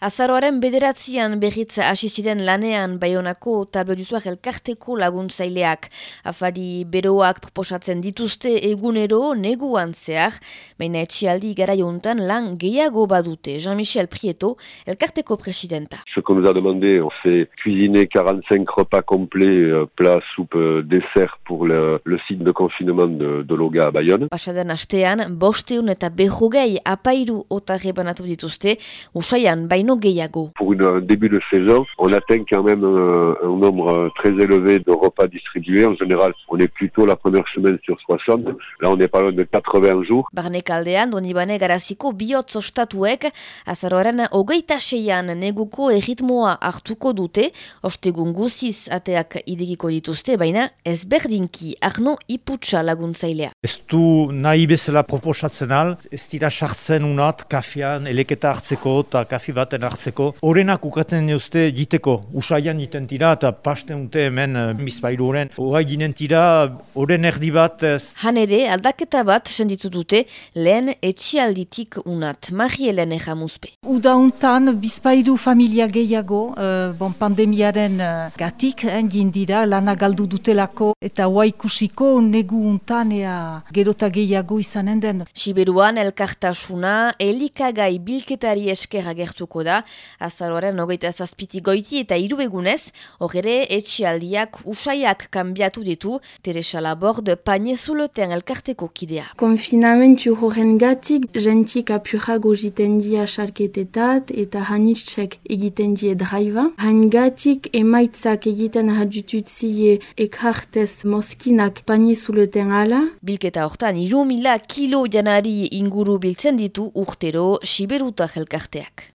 Azaroaren bederatzean berritza hasi ziren lanean Baionako tabloduzuak elkarteko laguntzaileak. Afari beroak proposatzen dituzte egunero neguan zehar, baina etxialdi garaiontan lan gehiago badute. Jean-Michel Prieto, elkarteko presidenta. Ce qu'on nous a demandé, on fait cuisiner 45 repas complets, euh, plat, soupe, euh, dessert pour le, le site de confinement de, de Loga à Bayonne. Pasaden astean, bosteun eta behogei apairu otarre banatu dituzte, usaian baino gehiago. Pour une, un début de saison, on atteint quand même un, un nombre euh, très élevé de repas distribués. En général, on est plutôt la première semaine sur 60. Là, on est pas loin de 80 jours. Barnekaldean, donibane garaziko bihotz ostatuek, azaroaren hogeita seian neguko erritmoa hartuko dute, ostegun guziz ateak idegiko dituzte, baina ezberdinki arno iputsa laguntzailea. Ez du nahi bezala proposatzen al, ez dira sartzen unat kafian eleketa hartzeko eta kafi baten hartzeko. Horenak ukatzen neuzte jiteko, usaian jiten tira eta pasten dute hemen eh, bizpailu horren. Horai ginen tira, horren erdi bat ez. Han ere, aldaketa bat senditzu dute lehen etxialditik unat. Marielen ejamuzpe. Uda untan, bizpairu familia gehiago, eh, bon, pandemiaren uh, gatik, eh, jindira, lana galdu dutelako, eta hoa ikusiko negu untan ea gerota gehiago izanen den. Siberuan elkartasuna elikagai bilketari esker agertuko da, azaroaren hogeita zazpiti goiti eta hiru egunez, horre etxialdiak usaiak kanbiatu ditu, Teresa Laborde painezulotean elkarteko kidea. Konfinamentu horren gatik, jentik apurago jiten dia sarketetat eta hanitzek egiten die draiva. Hangatik emaitzak egiten hadututzie ekhartez moskinak painezulotean ala. Bilketa hortan, iru mila kilo janari inguru biltzen ditu urtero Siberuta elkarteak.